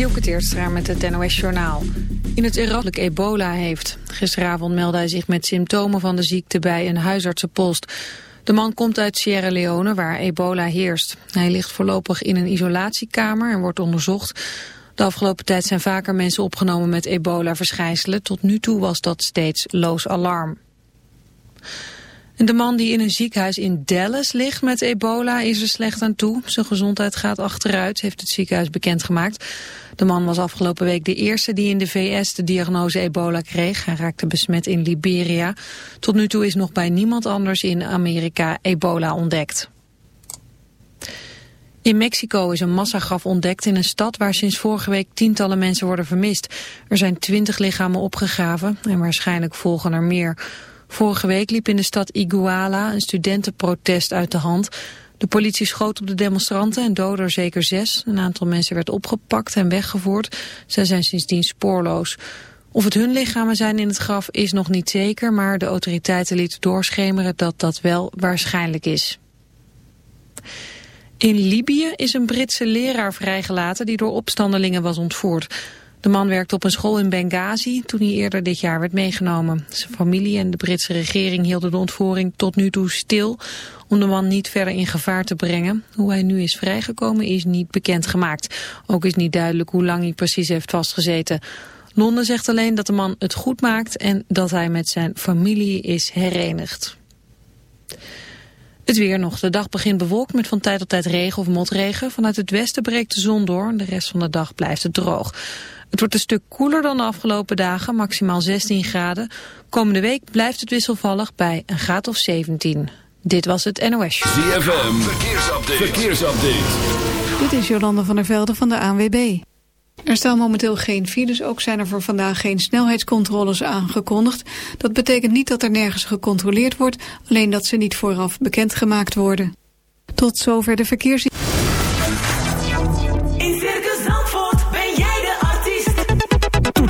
Dielke Teertstra met het NOS Journaal. In het Irak ebola heeft. Gisteravond meldde hij zich met symptomen van de ziekte bij een huisartsenpost. De man komt uit Sierra Leone waar ebola heerst. Hij ligt voorlopig in een isolatiekamer en wordt onderzocht. De afgelopen tijd zijn vaker mensen opgenomen met ebola-verschijnselen. Tot nu toe was dat steeds loos alarm. De man die in een ziekenhuis in Dallas ligt met ebola is er slecht aan toe. Zijn gezondheid gaat achteruit, heeft het ziekenhuis bekendgemaakt. De man was afgelopen week de eerste die in de VS de diagnose ebola kreeg. Hij raakte besmet in Liberia. Tot nu toe is nog bij niemand anders in Amerika ebola ontdekt. In Mexico is een massagraf ontdekt in een stad waar sinds vorige week tientallen mensen worden vermist. Er zijn twintig lichamen opgegraven en waarschijnlijk volgen er meer. Vorige week liep in de stad Iguala een studentenprotest uit de hand. De politie schoot op de demonstranten en doodde er zeker zes. Een aantal mensen werd opgepakt en weggevoerd. Zij zijn sindsdien spoorloos. Of het hun lichamen zijn in het graf is nog niet zeker... maar de autoriteiten lieten doorschemeren dat dat wel waarschijnlijk is. In Libië is een Britse leraar vrijgelaten die door opstandelingen was ontvoerd. De man werkte op een school in Benghazi toen hij eerder dit jaar werd meegenomen. Zijn familie en de Britse regering hielden de ontvoering tot nu toe stil om de man niet verder in gevaar te brengen. Hoe hij nu is vrijgekomen is niet bekendgemaakt. Ook is niet duidelijk hoe lang hij precies heeft vastgezeten. Londen zegt alleen dat de man het goed maakt en dat hij met zijn familie is herenigd. Het weer nog. De dag begint bewolkt met van tijd tot tijd regen of motregen. Vanuit het westen breekt de zon door. De rest van de dag blijft het droog. Het wordt een stuk koeler dan de afgelopen dagen, maximaal 16 graden. Komende week blijft het wisselvallig bij een graad of 17. Dit was het NOS. ZFM, verkeersupdate. verkeersupdate. Dit is Jolande van der Velde van de ANWB. Er staan momenteel geen files, ook zijn er voor vandaag geen snelheidscontroles aangekondigd. Dat betekent niet dat er nergens gecontroleerd wordt, alleen dat ze niet vooraf bekendgemaakt worden. Tot zover de verkeers...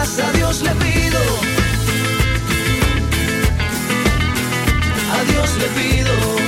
a Dios le pido. A Dios le pido.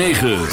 106.9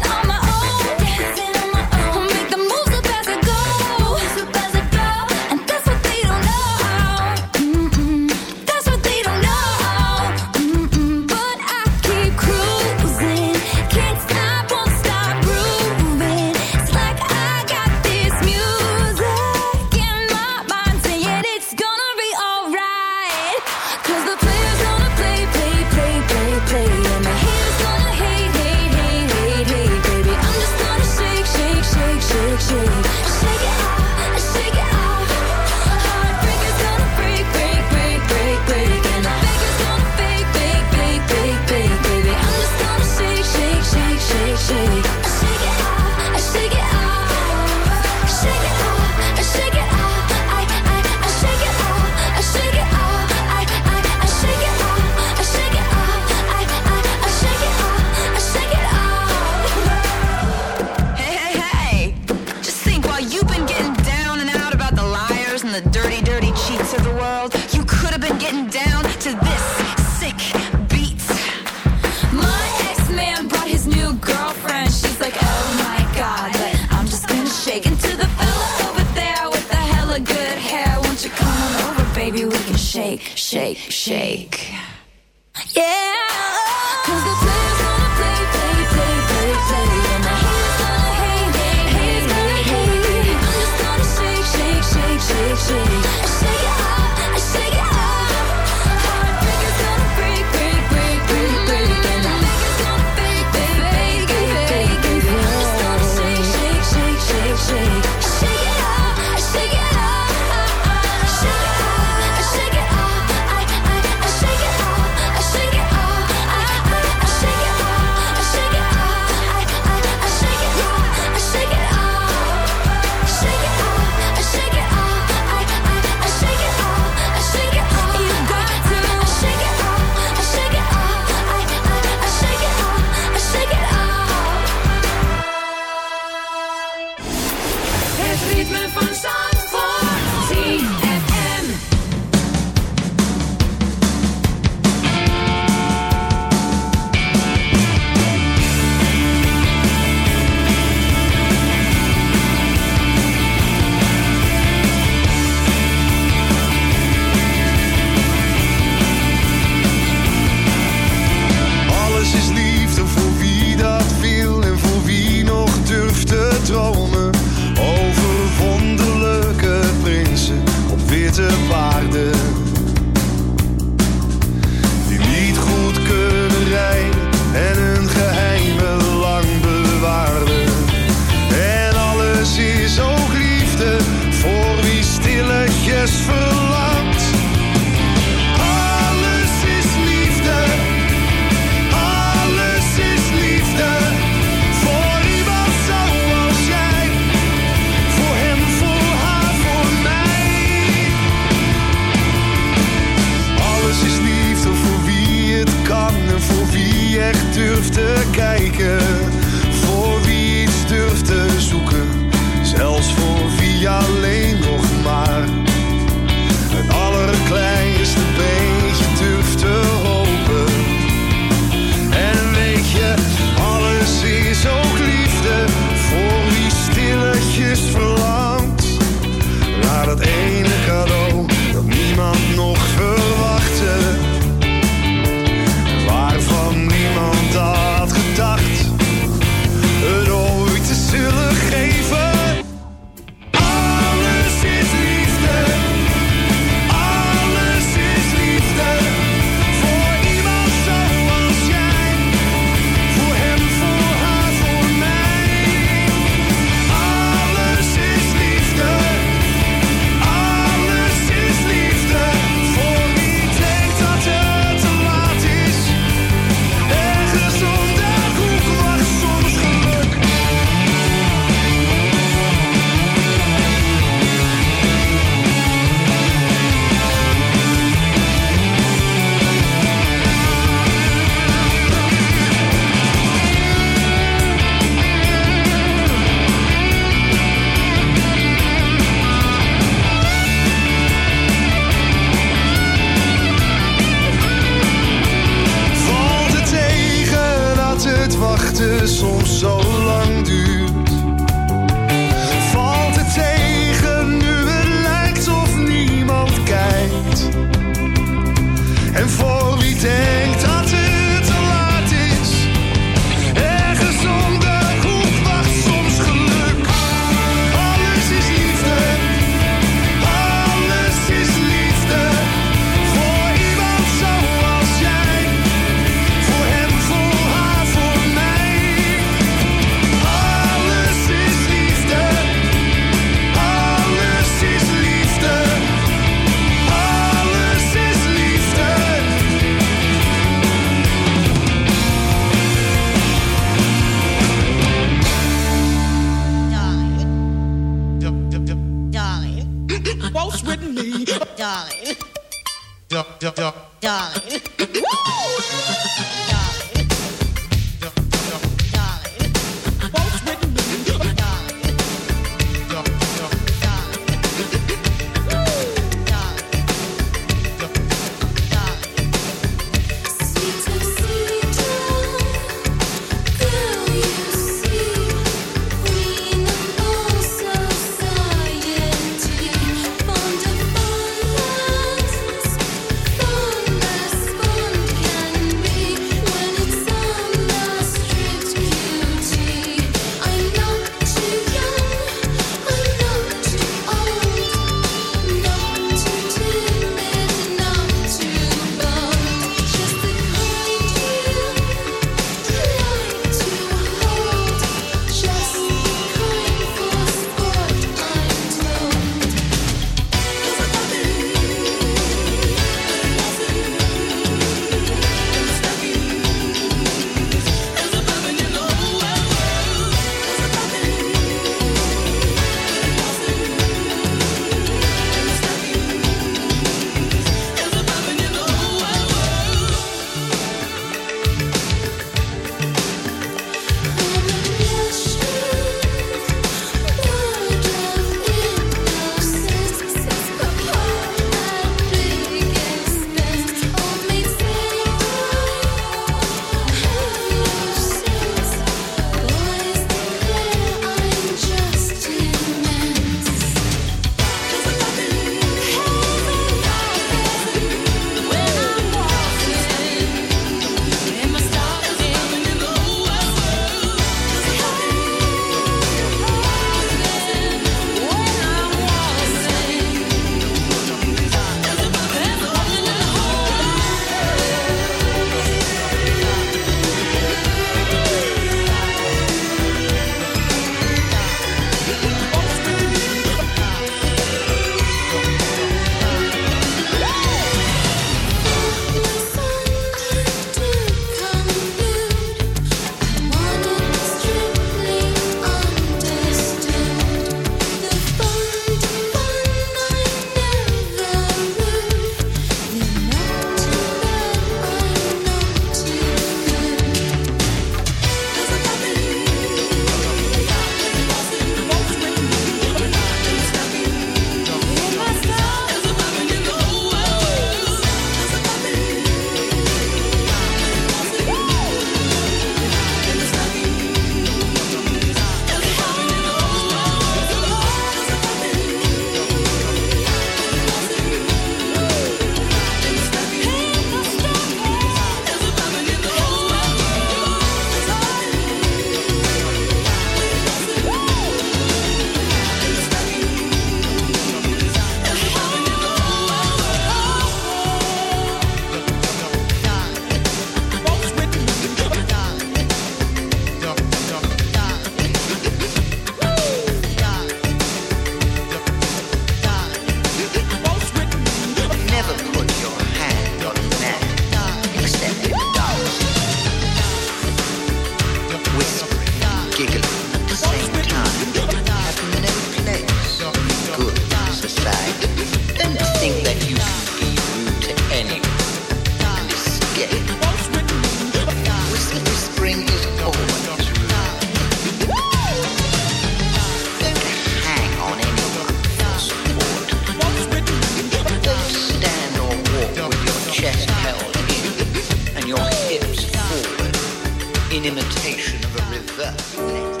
imitation of a reverse.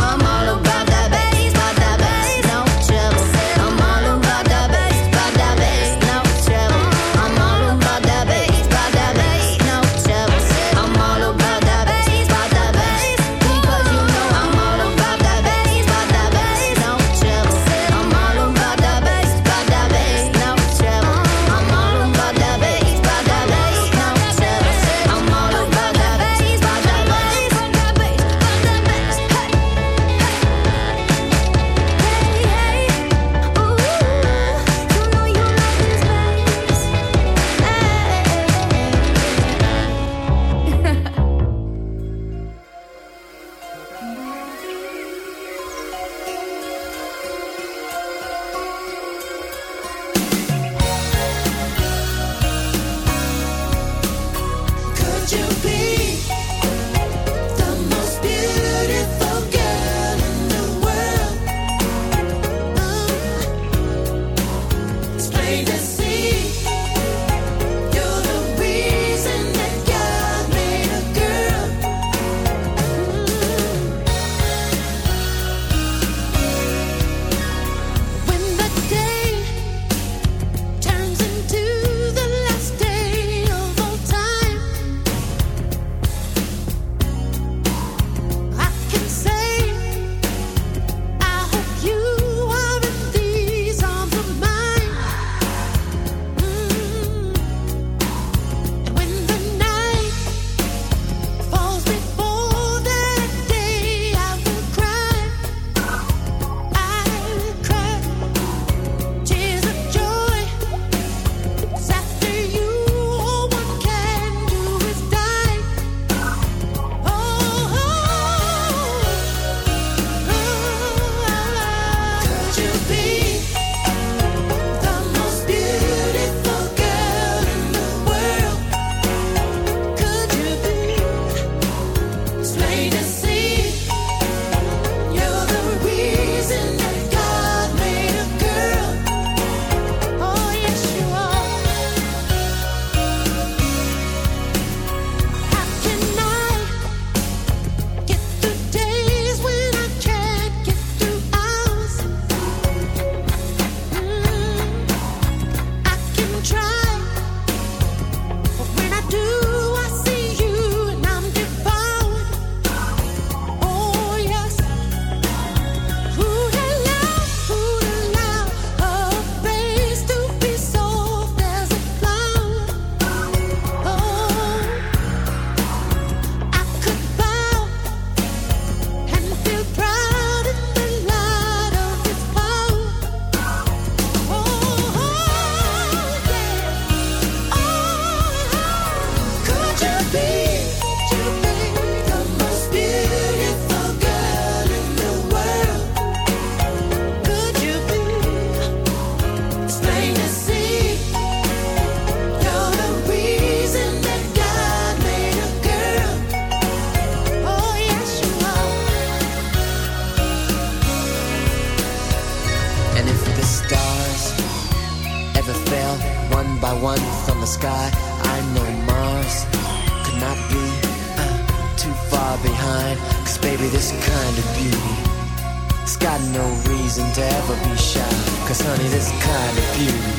got no reason to ever be shy. Cause honey, this kind of beauty,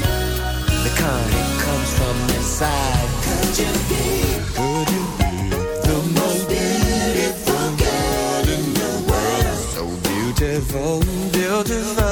the kind that comes from inside. Could you be? Could you be the most beautiful girl in the world? So beautiful, beautiful.